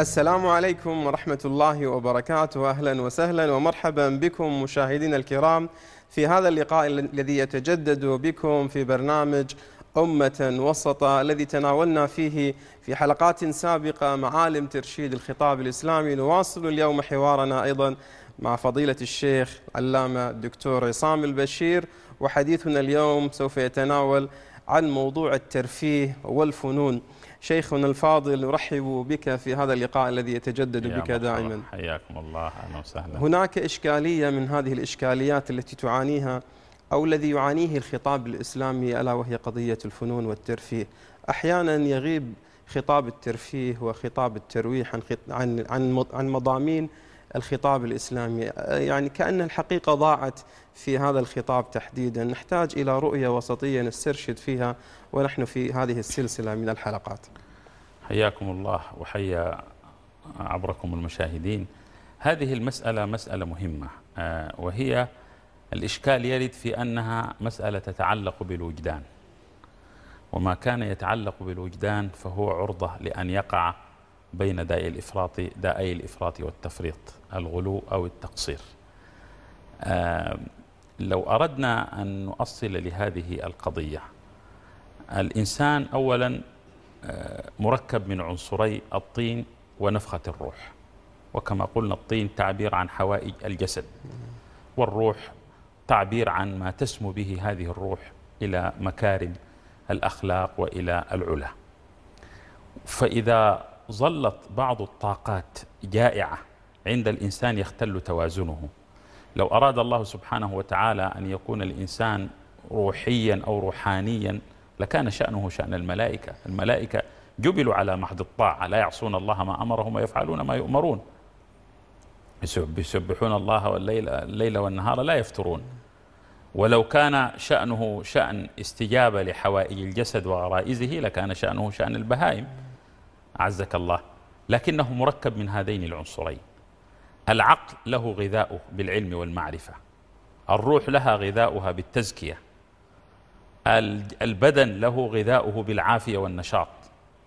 السلام عليكم ورحمة الله وبركاته. أهلا وسهلا ومرحبا بكم مشاهدينا الكرام في هذا اللقاء الذي يتجدد بكم في برنامج أمة وسطة الذي تناولنا فيه في حلقات سابقة معالم ترشيد الخطاب الإسلامي. نواصل اليوم حوارنا أيضا مع فضيلة الشيخ علامة الدكتور عصام البشير وحديثنا اليوم سوف يتناول عن موضوع الترفيه والفنون. شيخنا الفاضل نرحب بك في هذا اللقاء الذي يتجدد بك دائما. حياكم الله أهلا وسهلا. هناك إشكالية من هذه الإشكاليات التي تعانيها أو الذي يعانيه الخطاب الإسلامي ألا وهي قضية الفنون والترفيه. أحيانا يغيب خطاب الترفيه وخطاب الترويح عن عن عن عن مضامين الخطاب الإسلامي. يعني كأن الحقيقة ضاعت في هذا الخطاب تحديدا. نحتاج إلى رؤية وسطية نسترشد فيها ونحن في هذه السلسلة من الحلقات. حياكم الله وحيا عبركم المشاهدين. هذه المسألة مسألة مهمة آه، وهي الإشكال يرد في أنها مسألة تتعلق بالوجدان. وما كان يتعلق بالوجدان فهو عرضة لأن يقع بين داء الإفراط دائي الإفراط والتفريط الغلو أو التقصير. آه، لو أردنا أن نؤصل لهذه القضية الإنسان أولا آه، مركب من عنصري الطين ونفخة الروح. وكما قلنا الطين تعبير عن حوائج الجسد. والروح تعبير عن ما تسمو به هذه الروح إلى مكارم الأخلاق وإلى العلا. فإذا ظلت بعض الطاقات جائعة عند الإنسان يختل توازنه. لو أراد الله سبحانه وتعالى أن يكون الإنسان روحيا أو روحانيا لكان شأنه شأن الملائكة. الملائكة جبلوا على محض الطاعة. لا يعصون الله ما أمرهم ويفعلون ما يؤمرون. يسبحون الله والليل الليل والنهار لا يفترون. ولو كان شأنه شأن استجابة لحوائج الجسد وغرائزه لكان شأنه شأن البهائم. أعزك الله. لكنه مركب من هذين العنصرين. العقل له غذاؤه بالعلم والمعرفة. الروح لها غذاؤها بالتزكية. البدن له غذاؤه بالعافية والنشاط.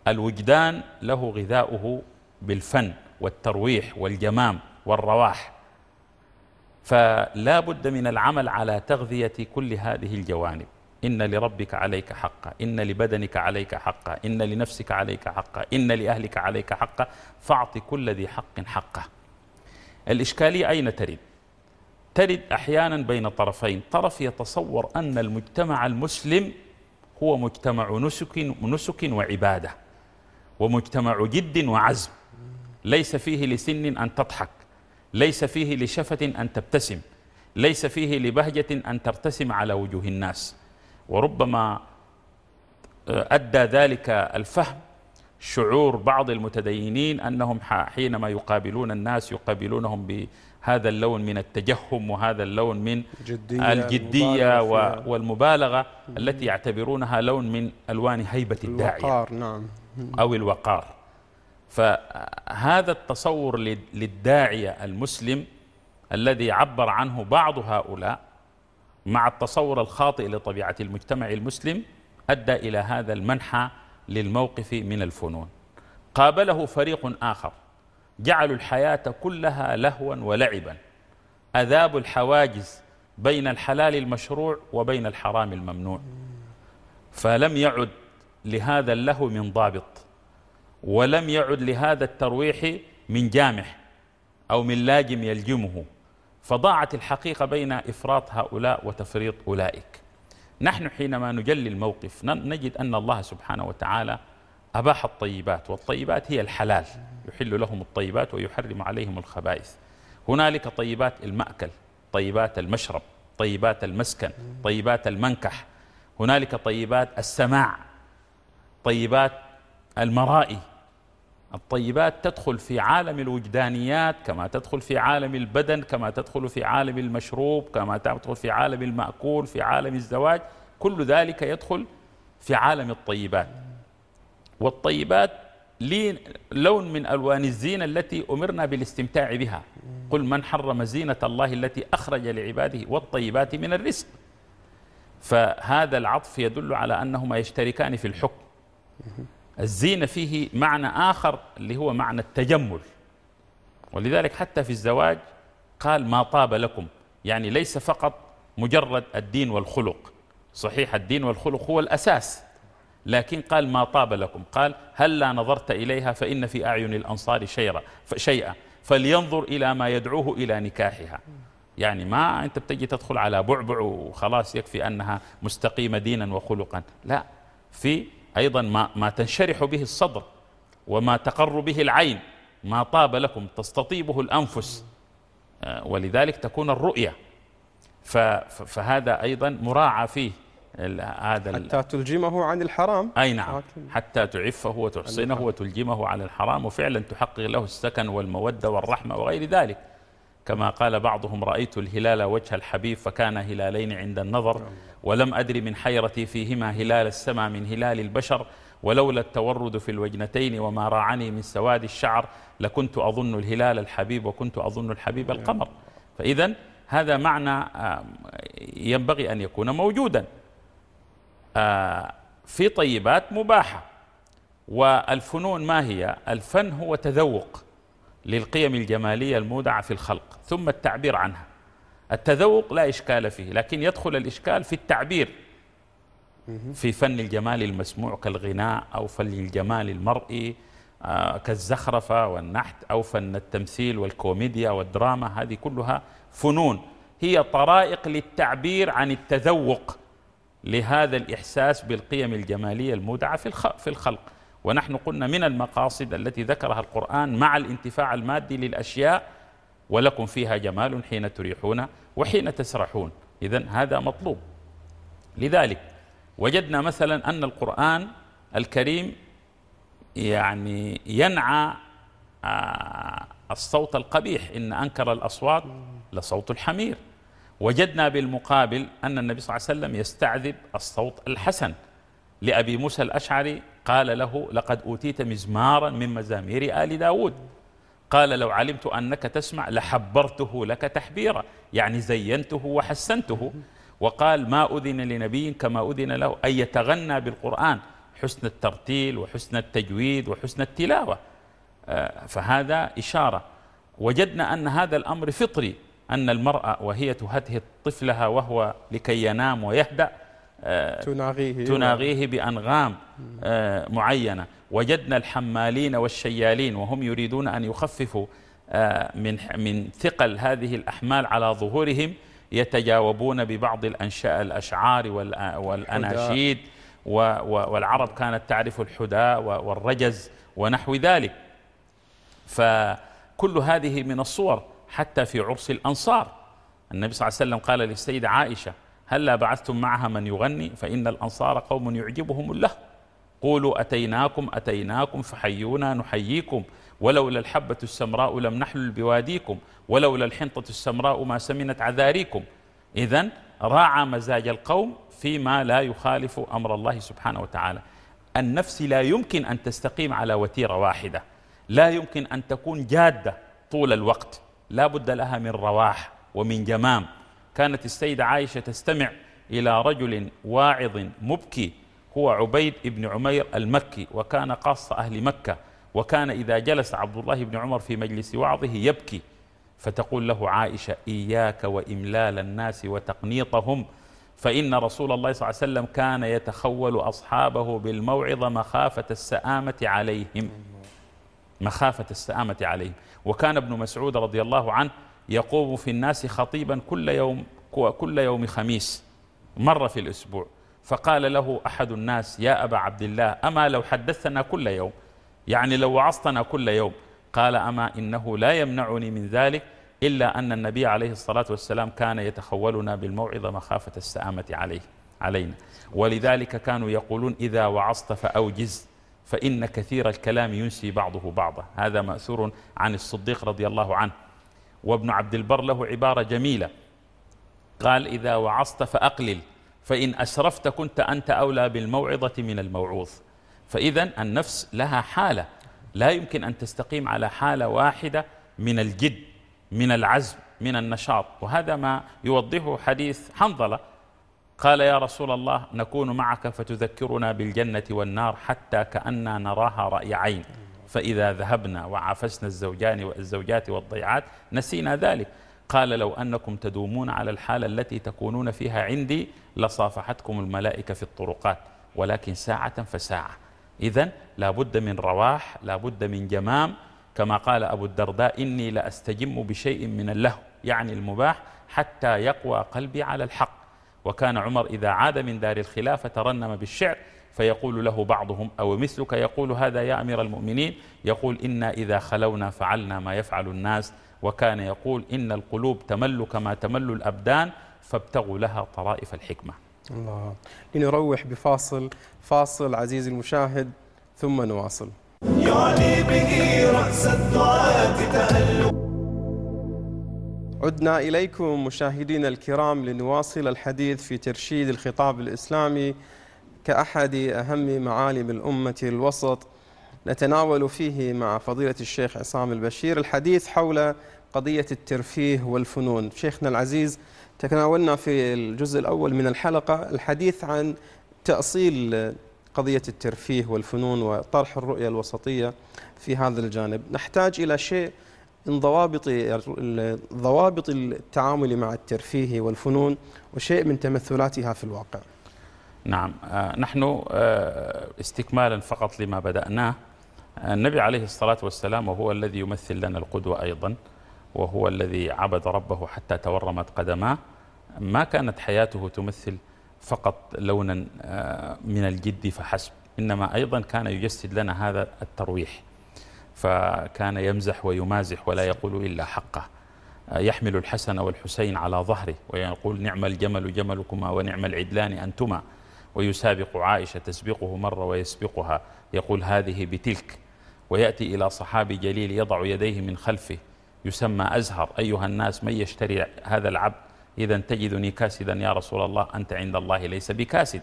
الوجدان له غذاؤه بالفن والترويح والجمام والرواح. فلا بد من العمل على تغذية كل هذه الجوانب. إن لربك عليك حقا إن لبدنك عليك حقا إن لنفسك عليك حقا إن لأهلك عليك حقا فاعط كل ذي حق حقه. الإشكالية أين ترد؟ ترد أحيانا بين طرفين. طرف يتصور أن المجتمع المسلم هو مجتمع نسك, نسك وعبادة ومجتمع جد وعزم. ليس فيه لسن أن تضحك ليس فيه لشفة أن تبتسم ليس فيه لبهجة أن ترتسم على وجوه الناس. وربما آه، أدى ذلك الفهم شعور بعض المتدينين أنهم حينما يقابلون الناس يقابلونهم بهذا اللون من التجهم وهذا اللون من جدية الجدية والمبالغة التي يعتبرونها لون من ألوان هيبة الداعية. الوقار نعم. أو الوقار. فهذا التصور للداعية المسلم الذي عبر عنه بعض هؤلاء مع التصور الخاطئ لطبيعة المجتمع المسلم أدى إلى هذا المنحى للموقف من الفنون. قابله فريق آخر جعلوا الحياة كلها لهوا ولعبا. أذابوا الحواجز بين الحلال المشروع وبين الحرام الممنوع. فلم يعد لهذا اللهو من ضابط ولم يعد لهذا الترويح من جامح أو من لاجم يلجمه. فضاعت الحقيقة بين إفراط هؤلاء وتفريط أولئك. نحن حينما نجلي الموقف نجد أن الله سبحانه وتعالى أباح الطيبات والطيبات هي الحلال. يحل لهم الطيبات ويحرم عليهم الخبائث. هنالك طيبات المأكل طيبات المشرب طيبات المسكن طيبات المنكح. هنالك طيبات السماع طيبات المرائي الطيبات تدخل في عالم الوجدانيات كما تدخل في عالم البدن كما تدخل في عالم المشروب كما تدخل في عالم المأكول في عالم الزواج. كل ذلك يدخل في عالم الطيبات. والطيبات لون من ألوان الزينة التي أمرنا بالاستمتاع بها. قل من حرم زينة الله التي أخرج لعباده والطيبات من الرزق. فهذا العطف يدل على أنهما يشتركان في الحكم. الزينة فيه معنى آخر اللي هو معنى التجمل. ولذلك حتى في الزواج قال ما طاب لكم يعني ليس فقط مجرد الدين والخلق. صحيح الدين والخلق هو الأساس لكن قال ما طاب لكم. قال هل لا نظرت إليها فإن في أعين الأنصار شيئا. فلينظر إلى ما يدعوه إلى نكاحها. يعني ما أنت بتجي تدخل على بعبع وخلاص يكفي أنها مستقيمة دينا وخلقا. لا في أيضا ما, ما تنشرح به الصدر وما تقر به العين ما طاب لكم تستطيبه الأنفس. آه، ولذلك تكون الرؤية. فهذا أيضا مراعى فيه هذا حتى تلجمه عن الحرام. أي نعم. حتى تعفه وتحصنه وتلجمه على الحرام وفعلا تحقق له السكن والمودة والرحمة وغير ذلك. كما قال بعضهم رأيت الهلال وجه الحبيب فكان هلالين عند النظر ولم أدري من حيرتي فيهما هلال السماء من هلال البشر ولولا التورد في الوجنتين وما راعني من سواد الشعر لكنت أظن الهلال الحبيب وكنت أظن الحبيب القمر. فإذا هذا معنى ينبغي أن يكون موجودا. آه، في طيبات مباحة والفنون ما هي؟ الفن هو تذوق. للقيم الجمالية المودعة في الخلق ثم التعبير عنها. التذوق لا إشكال فيه لكن يدخل الإشكال في التعبير في فن الجمال المسموع كالغناء أو فن الجمال المرئي آه، كالزخرفة والنحت أو فن التمثيل والكوميديا والدراما. هذه كلها فنون. هي طرائق للتعبير عن التذوق لهذا الإحساس بالقيم الجمالية المودعة في الخلق. ونحن قلنا من المقاصد التي ذكرها القرآن مع الانتفاع المادي للأشياء ولكم فيها جمال حين تريحون وحين تسرحون. إذا هذا مطلوب. لذلك وجدنا مثلا أن القرآن الكريم يعني ينعى آه، الصوت القبيح إن أنكر الأصوات لصوت الحمير. وجدنا بالمقابل أن النبي صلى الله عليه وسلم يستعذب الصوت الحسن لأبي موسى الأشعري قال له لقد أوتيت مزمارا من مزامير آل داود. قال لو علمت أنك تسمع لحبرته لك تحبيرا. يعني زينته وحسنته. وقال ما أذن لنبي كما أذن له. أن يتغنى بالقرآن حسن الترتيل وحسن التجويد وحسن التلاوة. آه، فهذا إشارة. وجدنا أن هذا الأمر فطري أن المرأة وهي تهدهد طفلها وهو لكي ينام ويهدأ تناغيه. تناغيه بأنغام آه، معينة. وجدنا الحمالين والشيالين وهم يريدون أن يخففوا آه، من من ثقل هذه الأحمال على ظهورهم يتجاوبون ببعض الأنشاء الأشعار والأناشيد والعرب كانت تعرف الحداء والرجز ونحو ذلك. فكل هذه من الصور حتى في عرس الأنصار. النبي صلى الله عليه وسلم قال للسيدة عائشة هلا بعثتم معها من يغني؟ فإن الأنصار قوم يعجبهم الله. قولوا أتيناكم أتيناكم فحيونا نحييكم. ولولا الحبة السمراء لم نحلل بواديكم. ولولا الحنطة السمراء ما سمنت عذاريكم. إذا راعى مزاج القوم فيما لا يخالف أمر الله سبحانه وتعالى. النفس لا يمكن أن تستقيم على وتيرة واحدة. لا يمكن أن تكون جادة طول الوقت. لا بد لها من رواح ومن جمام. كانت السيدة عائشة تستمع إلى رجل واعظ مبكي هو عبيد بن عمير المكي وكان قاص أهل مكة وكان إذا جلس عبد الله بن عمر في مجلس وعظه يبكي. فتقول له عائشة إياك وإملال الناس وتقنيطهم. فإن رسول الله صلى الله عليه وسلم كان يتخول أصحابه بالموعظة مخافة السآمة عليهم. مخافة السآمة عليهم. وكان ابن مسعود رضي الله عنه يقوم في الناس خطيبا كل يوم كل يوم خميس مرة في الأسبوع. فقال له أحد الناس يا أبا عبد الله أما لو حدثنا كل يوم؟ يعني لو وعظتنا كل يوم. قال أما إنه لا يمنعني من ذلك إلا أن النبي عليه الصلاة والسلام كان يتخولنا بالموعظة مخافة السآمة عليه علينا. ولذلك كانوا يقولون إذا وعظت فأوجز فإن كثير الكلام ينسي بعضه بعضا. هذا مأثور عن الصديق رضي الله عنه. وابن عبد البر له عبارة جميلة. قال إذا وعظت فأقلل فإن أسرفت كنت أنت أولى بالموعظة من الموعوظ. فإذا النفس لها حالة. لا يمكن أن تستقيم على حالة واحدة من الجد من العزم من النشاط. وهذا ما يوضحه حديث حنظلة. قال يا رسول الله نكون معك فتذكرنا بالجنة والنار حتى كأننا نراها رأي عين فإذا ذهبنا وعافسنا الزوجان والزوجات والضيعات نسينا ذلك. قال لو أنكم تدومون على الحالة التي تكونون فيها عندي لصافحتكم الملائكة في الطرقات ولكن ساعة فساعة. إذا لابد من رواح لابد من جمام. كما قال أبو الدرداء إني لأستجم بشيء من اللهو يعني المباح حتى يقوى قلبي على الحق. وكان عمر إذا عاد من دار الخلافة ترنم بالشعر فيقول له بعضهم أو مثلك يقول هذا يا أمير المؤمنين؟ يقول إنا إذا خلونا فعلنا ما يفعل الناس وكان يقول إن القلوب تمل كما تمل الأبدان فابتغوا لها طرائف الحكمة. الله. لنروح بفاصل فاصل عزيزي المشاهد ثم نواصل. يعني به رأس الدعاة تألق عدنا إليكم مشاهدينا الكرام لنواصل الحديث في ترشيد الخطاب الإسلامي كأحد أهم معالم الأمة الوسط نتناول فيه مع فضيلة الشيخ عصام البشير الحديث حول قضية الترفيه والفنون. شيخنا العزيز تناولنا في الجزء الأول من الحلقة الحديث عن تأصيل قضية الترفيه والفنون وطرح الرؤية الوسطية في هذا الجانب. نحتاج إلى شيء من ضوابط ضوابط التعامل مع الترفيه والفنون وشيء من تمثلاتها في الواقع. نعم. آه، نحن آه، استكمالا فقط لما بدأناه. النبي عليه الصلاة والسلام وهو الذي يمثل لنا القدوة أيضا وهو الذي عبد ربه حتى تورمت قدماه. ما كانت حياته تمثل فقط لونا آه، من الجد فحسب إنما أيضا كان يجسد لنا هذا الترويح. فكان يمزح ويمازح ولا يقول إلا حقه. آه، يحمل الحسن والحسين على ظهره ويقول نعم الجمل جملكما ونعم العدلان أنتما. ويسابق عائشة تسبقه مرة ويسبقها. يقول هذه بتلك. ويأتي إلى صحابي جليل يضع يديه من خلفه. يسمى أزهر. أيها الناس من يشتري هذا العبد؟ إذا تجدني كاسدا يا رسول الله أنت عند الله ليس بكاسد.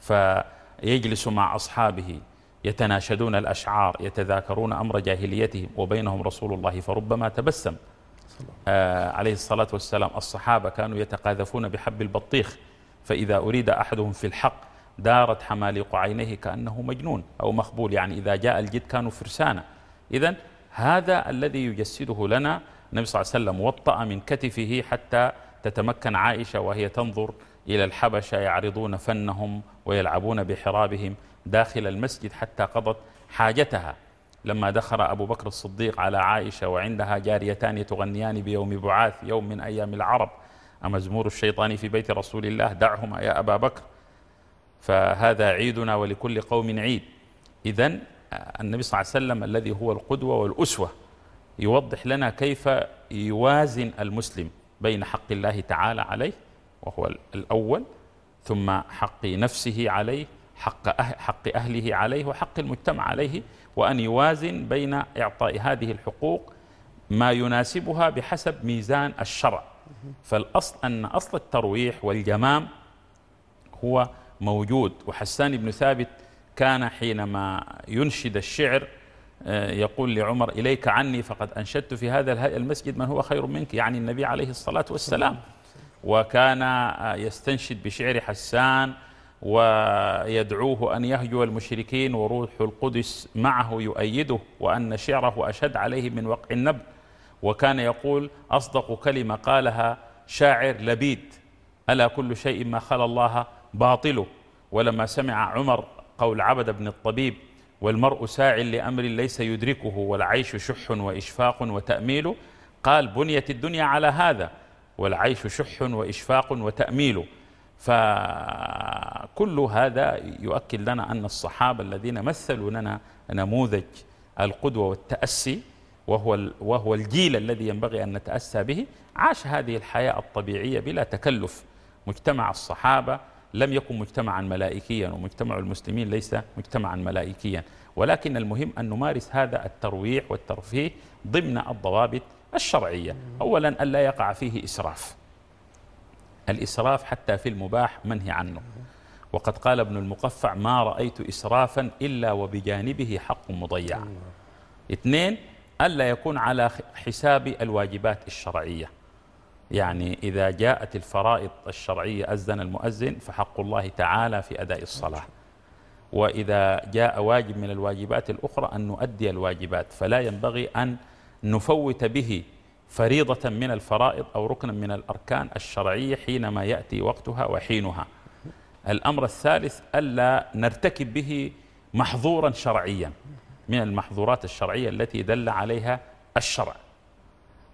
فيجلس مع أصحابه. يتناشدون الأشعار يتذاكرون أمر جاهليتهم وبينهم رسول الله فربما تبسم. آه عليه الصلاة والسلام الصحابة كانوا يتقاذفون بحب البطيخ. فإذا أريد أحدهم في الحق دارت حماليق عينيه كأنه مجنون أو مخبول يعني إذا جاء الجد كانوا فرسانا. إذا هذا الذي يجسده لنا النبي صلى الله عليه وسلم وطأ من كتفه حتى تتمكن عائشة وهي تنظر إلى الحبشة يعرضون فنهم ويلعبون بحرابهم داخل المسجد حتى قضت حاجتها. لما دخل أبو بكر الصديق على عائشة وعندها جاريتان تغنيان بيوم بعاث يوم من أيام العرب أمزمور الشيطان في بيت رسول الله دعهما يا أبا بكر. فهذا عيدنا ولكل قوم عيد. إذا النبي صلى الله عليه وسلم الذي هو القدوة والأسوة يوضح لنا كيف يوازن المسلم بين حق الله تعالى عليه وهو الأول ثم حق نفسه عليه حق, أه حق أهله عليه وحق المجتمع عليه وأن يوازن بين إعطاء هذه الحقوق ما يناسبها بحسب ميزان الشرع. فالأصل أن أصل الترويح والجمام هو موجود. وحسان بن ثابت كان حينما ينشد الشعر آه، يقول لعمر إليك عني فقد أنشدت في هذا المسجد. من هو خير منك؟ يعني النبي عليه الصلاة والسلام. وكان آه، يستنشد بشعر حسان ويدعوه أن يهجو المشركين وروح القدس معه يؤيده وأن شعره أشد عليه من وقع النبل وكان يقول أصدق كلمة قالها شاعر لبيد ألا كل شيء ما خلا الله باطله؟ ولما سمع عمر قول عبد بن الطبيب والمرء ساع لأمر ليس يدركه والعيش شح وإشفاق وتأميل قال بنيت الدنيا على هذا والعيش شح وإشفاق وتأميل. فكل هذا يؤكد لنا أن الصحابة الذين مثلوا لنا نموذج القدوة والتأسي وهو, وهو الجيل الذي ينبغي أن نتأسى به. عاش هذه الحياة الطبيعية بلا تكلف. مجتمع الصحابة لم يكن مجتمعا ملائكيا ومجتمع المسلمين ليس مجتمعا ملائكيا. ولكن المهم أن نمارس هذا الترويح والترفيه ضمن الضوابط الشرعية. أولا أن لا يقع فيه إسراف. الإسراف حتى في المباح منهي عنه. وقد قال ابن المقفع ما رأيت إسرافا إلا وبجانبه حق مضيع. اثنين ألا يكون على حساب الواجبات الشرعية. يعني إذا جاءت الفرائض الشرعية أذن المؤذن فحق الله تعالى في أداء الصلاة. وإذا جاء واجب من الواجبات الأخرى أن نؤدي الواجبات. فلا ينبغي أن نفوت به فريضة من الفرائض أو ركنا من الأركان الشرعية حينما يأتي وقتها وحينها. الأمر الثالث ألا نرتكب به محظورا شرعيا. من المحظورات الشرعية التي دل عليها الشرع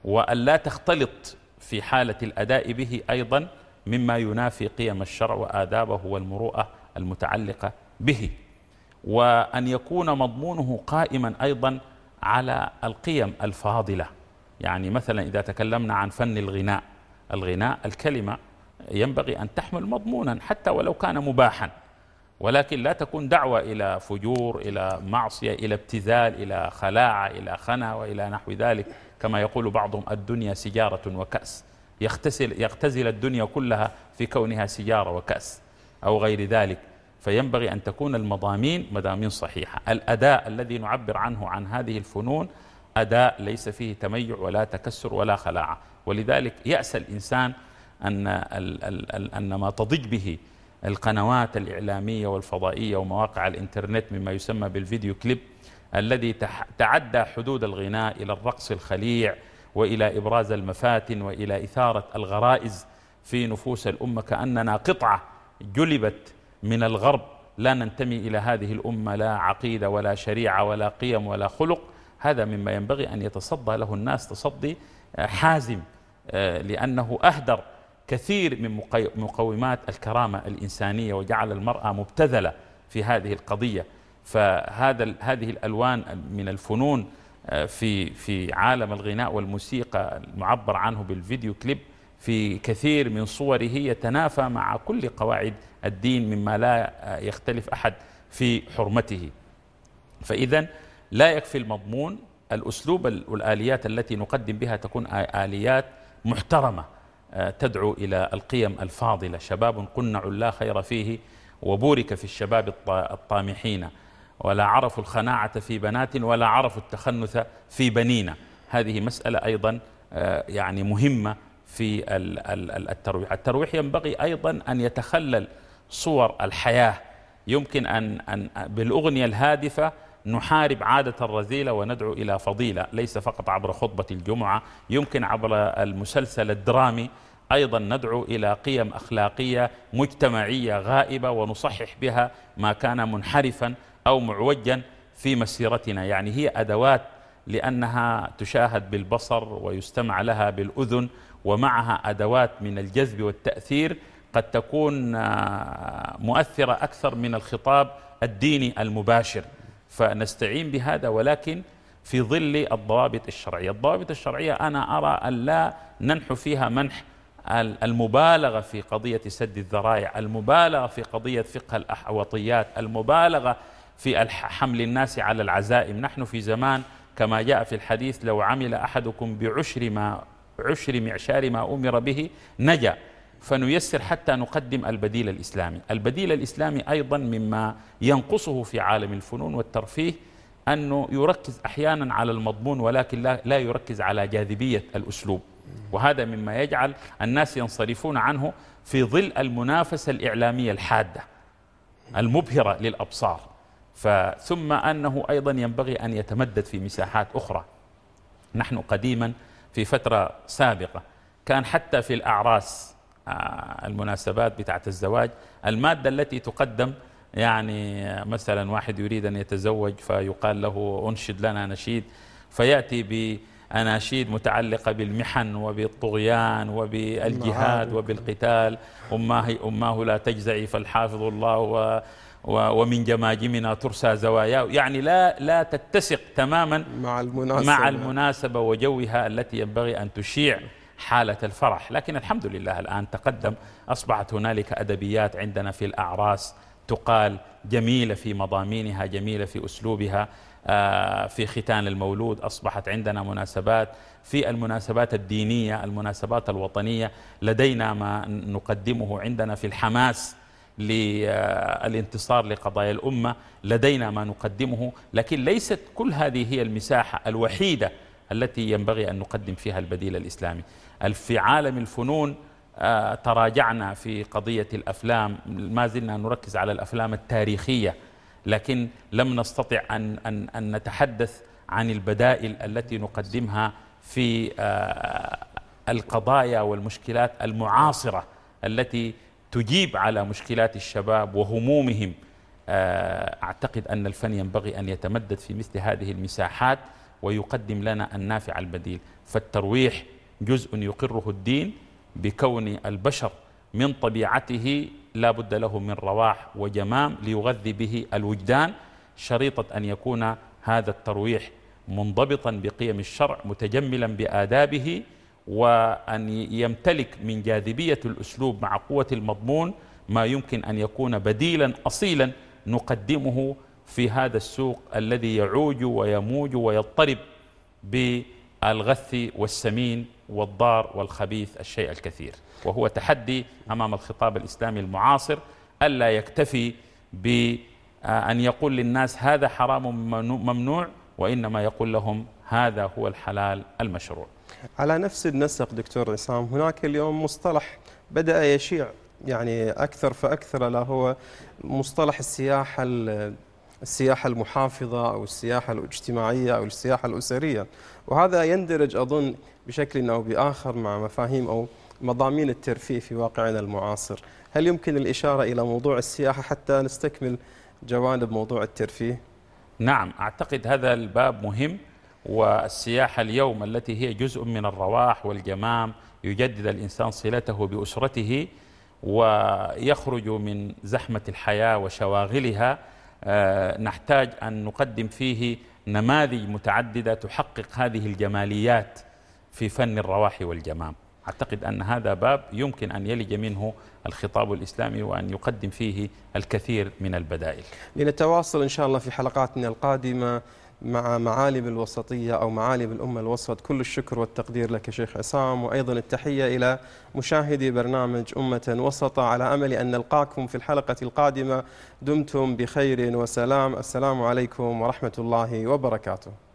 وأن لا تختلط في حالة الأداء به أيضا مما ينافي قيم الشرع وآدابه والمروءة المتعلقة به وأن يكون مضمونه قائما أيضا على القيم الفاضلة. يعني مثلا إذا تكلمنا عن فن الغناء الغناء الكلمة ينبغي أن تحمل مضمونا حتى ولو كان مباحا. ولكن لا تكون دعوة إلى فجور إلى معصية إلى ابتذال إلى خلاعة إلى خنا وإلى نحو ذلك. كما يقول بعضهم الدنيا سجارة وكأس. يغتسل يغتزل الدنيا كلها في كونها سجارة وكأس أو غير ذلك. فينبغي أن تكون المضامين مضامين صحيحة. الأداء الذي نعبر عنه عن هذه الفنون أداء ليس فيه تميع ولا تكسر ولا خلاعة. ولذلك يأسى الإنسان أن, أن ما تضج به القنوات الإعلامية والفضائية ومواقع الإنترنت مما يسمى بالفيديو كليب الذي تعدى حدود الغناء إلى الرقص الخليع وإلى إبراز المفاتن وإلى إثارة الغرائز في نفوس الأمة كأننا قطعة جلبت من الغرب. لا ننتمي إلى هذه الأمة لا عقيدة ولا شريعة ولا قيم ولا خلق. هذا مما ينبغي أن يتصدى له الناس تصدي حازم آه، لأنه أهدر كثير من مقومات الكرامة الإنسانية وجعل المرأة مبتذلة في هذه القضية. فهذا هذه الألوان من الفنون آه، في في عالم الغناء والموسيقى المعبر عنه بالفيديو كليب في كثير من صوره يتنافى مع كل قواعد الدين مما لا يختلف أحد في حرمته. فإذا لا يكفي المضمون الأسلوب والآليات التي نقدم بها تكون آليات محترمة. آه، تدعو إلى القيم الفاضلة. شباب قنع لا خير فيه وبورك في الشباب الطامحين. ولا عرفوا الخناعة في بنات ولا عرفوا التخنث في بنين. هذه مسألة أيضا آه، يعني مهمة في الترويح. الترويح ينبغي أيضا أن يتخلل صور الحياة. يمكن أن, أن بالأغنية الهادفة نحارب عادة الرذيلة وندعو إلى فضيلة ليس فقط عبر خطبة الجمعة يمكن عبر المسلسل الدرامي أيضا ندعو إلى قيم أخلاقية مجتمعية غائبة ونصحح بها ما كان منحرفا أو معوجا في مسيرتنا. يعني هي أدوات لأنها تشاهد بالبصر ويستمع لها بالأذن ومعها أدوات من الجذب والتأثير قد تكون آه، مؤثرة أكثر من الخطاب الديني المباشر. فنستعين بهذا ولكن في ظل الضوابط الشرعية. الضوابط الشرعية أنا أرى أن لا ننحو فيها منح المبالغة في قضية سد الذرائع المبالغة في قضية فقه الأحوطيات المبالغة في حمل الناس على العزائم. نحن في زمان كما جاء في الحديث لو عمل أحدكم بعشر ما عشر معشار ما أمر به نجا. فنيسر حتى نقدم البديل الإسلامي. البديل الإسلامي أيضا مما ينقصه في عالم الفنون والترفيه أنه يركز أحيانا على المضمون ولكن لا, يركز على جاذبية الأسلوب. وهذا مما يجعل الناس ينصرفون عنه في ظل المنافسة الإعلامية الحادة المبهرة للأبصار. ثم أنه أيضا ينبغي أن يتمدد في مساحات أخرى. نحن قديما في فترة سابقة كان حتى في الأعراس المناسبات بتاعت الزواج. المادة التي تقدم يعني مثلا واحد يريد أن يتزوج فيقال له أنشد لنا نشيد فيأتي بأناشيد متعلقة بالمحن وبالطغيان وبالجهاد وبالقتال. أماه, أماه لا تجزعي فالحافظ الله و ومن جماجمنا ترسى زوايا يعني لا لا تتسق تماما مع المناسبة. مع المناسبة وجوها التي ينبغي أن تشيع. حالة الفرح. لكن الحمد لله الآن تقدم أصبحت هنالك أدبيات عندنا في الأعراس تقال جميلة في مضامينها جميلة في أسلوبها آه، في ختان المولود أصبحت عندنا مناسبات. في المناسبات الدينية المناسبات الوطنية لدينا ما نقدمه عندنا في الحماس للانتصار لقضايا الأمة. لدينا ما نقدمه لكن ليست كل هذه هي المساحة الوحيدة التي ينبغي أن نقدم فيها البديل الإسلامي. في عالم الفنون آه، تراجعنا في قضية الأفلام. ما زلنا نركز على الأفلام التاريخية لكن لم نستطع أن, أن, أن نتحدث عن البدائل التي نقدمها في آه، القضايا والمشكلات المعاصرة التي تجيب على مشكلات الشباب وهمومهم. آه، أعتقد أن الفن ينبغي أن يتمدد في مثل هذه المساحات. ويقدم لنا النافع البديل. فالترويح جزء يقره الدين بكون البشر من طبيعته لا بد له من رواح وجمام ليغذي به الوجدان شريطة أن يكون هذا الترويح منضبطا بقيم الشرع متجملا بآدابه وأن يمتلك من جاذبية الأسلوب مع قوة المضمون ما يمكن أن يكون بديلا أصيلا نقدمه في هذا السوق الذي يعوج ويموج ويضطرب بالغث والسمين والضار والخبيث الشيء الكثير. وهو تحدي أمام الخطاب الإسلامي المعاصر ألا يكتفي بأن يقول للناس هذا حرام ممنوع وإنما يقول لهم هذا هو الحلال المشروع. على نفس النسق دكتور عصام هناك اليوم مصطلح بدأ يشيع يعني أكثر فأكثر لا هو مصطلح السياحة السياحة المحافظة أو السياحة الاجتماعية أو السياحة الأسرية. وهذا يندرج أظن بشكل أو بآخر مع مفاهيم أو مضامين الترفيه في واقعنا المعاصر. هل يمكن الإشارة إلى موضوع السياحة حتى نستكمل جوانب موضوع الترفيه؟ نعم أعتقد هذا الباب مهم والسياحة اليوم التي هي جزء من الرواح والجمام يجدد الإنسان صلته بأسرته ويخرج من زحمة الحياة وشواغلها. نحتاج أن نقدم فيه نماذج متعددة تحقق هذه الجماليات في فن الرواح والجمام. أعتقد أن هذا باب يمكن أن يلج منه الخطاب الإسلامي وأن يقدم فيه الكثير من البدائل. لنتواصل إن شاء الله في حلقاتنا القادمة. مع معالم الوسطية أو معالم الأمة الوسط كل الشكر والتقدير لك شيخ عصام. وأيضا التحية إلى مشاهدي برنامج أمة وسطة على أمل أن نلقاكم في الحلقة القادمة. دمتم بخير وسلام. السلام عليكم ورحمة الله وبركاته.